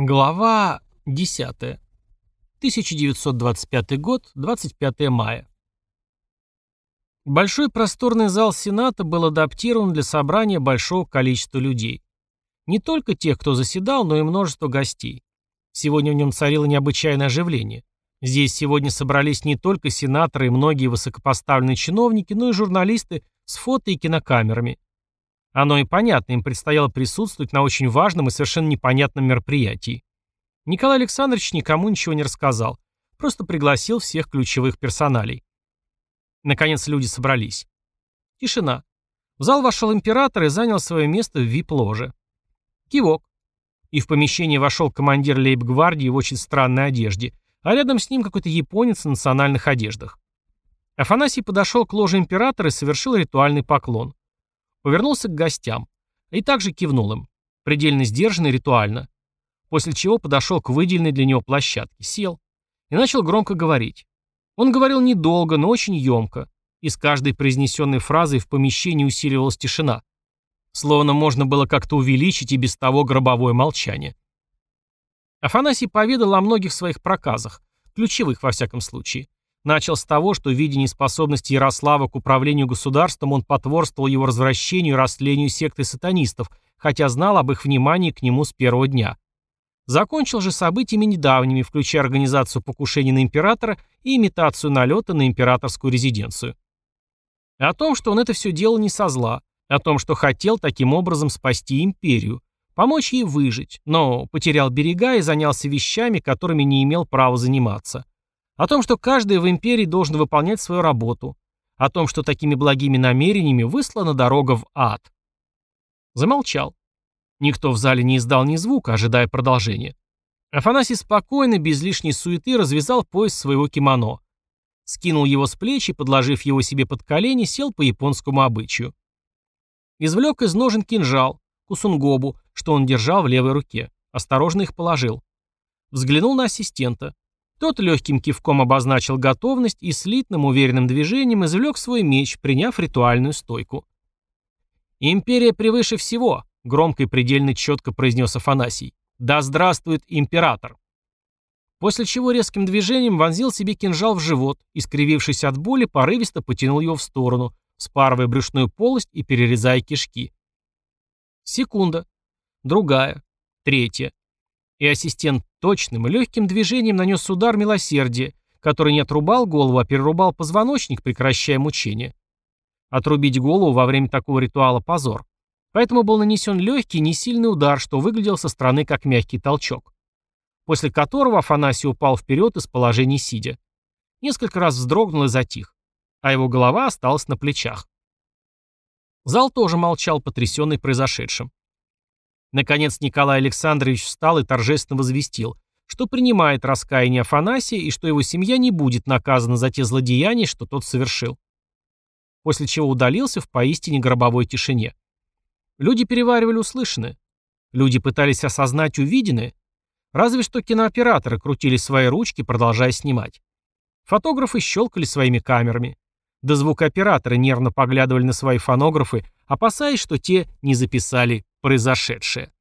Глава 10. 1925 год, 25 мая. Большой просторный зал Сената был адаптирован для собрания большого количества людей. Не только тех, кто заседал, но и множество гостей. Сегодня в нем царило необычайное оживление. Здесь сегодня собрались не только сенаторы и многие высокопоставленные чиновники, но и журналисты с фото и кинокамерами. Оно и понятно, им предстояло присутствовать на очень важном и совершенно непонятном мероприятии. Николай Александрович никому ничего не рассказал, просто пригласил всех ключевых персоналей. Наконец люди собрались. Тишина. В зал вошел император и занял свое место в вип-ложе. Кивок. И в помещение вошел командир лейб-гвардии в очень странной одежде, а рядом с ним какой-то японец в национальных одеждах. Афанасий подошел к ложе императора и совершил ритуальный поклон. Повернулся к гостям. И также кивнул им. Предельно сдержанно и ритуально. После чего подошел к выделенной для него площадке, сел. И начал громко говорить. Он говорил недолго, но очень емко. И с каждой произнесенной фразой в помещении усиливалась тишина. Словно можно было как-то увеличить и без того гробовое молчание. Афанасий поведал о многих своих проказах, ключевых во всяком случае. Начал с того, что, видя неспособность Ярослава к управлению государством, он потворствовал его развращению и растлению секты сатанистов, хотя знал об их внимании к нему с первого дня. Закончил же событиями недавними, включая организацию покушений на императора и имитацию налета на императорскую резиденцию. О том, что он это все делал не со зла, о том, что хотел таким образом спасти империю, помочь ей выжить, но потерял берега и занялся вещами, которыми не имел права заниматься. О том, что каждый в империи должен выполнять свою работу. О том, что такими благими намерениями выслана дорога в ад. Замолчал. Никто в зале не издал ни звука, ожидая продолжения. Афанасий спокойно, без лишней суеты, развязал пояс своего кимоно. Скинул его с плеч и, подложив его себе под колени, сел по японскому обычаю. Извлек из ножен кинжал, кусунгобу, что он держал в левой руке. Осторожно их положил. Взглянул на ассистента. Тот легким кивком обозначил готовность и слитным уверенным движением извлек свой меч, приняв ритуальную стойку. «Империя превыше всего», — громко и предельно четко произнес Афанасий. «Да здравствует император!» После чего резким движением вонзил себе кинжал в живот, искривившись от боли, порывисто потянул его в сторону, спарывая брюшную полость и перерезая кишки. Секунда. Другая. Третья и ассистент точным и легким движением нанес удар милосердия, который не отрубал голову, а перерубал позвоночник, прекращая мучение. Отрубить голову во время такого ритуала – позор. Поэтому был нанесен легкий, несильный удар, что выглядел со стороны как мягкий толчок. После которого Афанасий упал вперед из положения сидя. Несколько раз вздрогнул и затих, а его голова осталась на плечах. Зал тоже молчал, потрясенный произошедшим. Наконец Николай Александрович встал и торжественно возвестил, что принимает раскаяние Афанасия и что его семья не будет наказана за те злодеяния, что тот совершил. После чего удалился в поистине гробовой тишине. Люди переваривали услышанное. Люди пытались осознать увиденное. Разве что кинооператоры крутили свои ручки, продолжая снимать. Фотографы щелкали своими камерами. Да звукооператоры нервно поглядывали на свои фонографы, опасаясь, что те не записали произошедшее.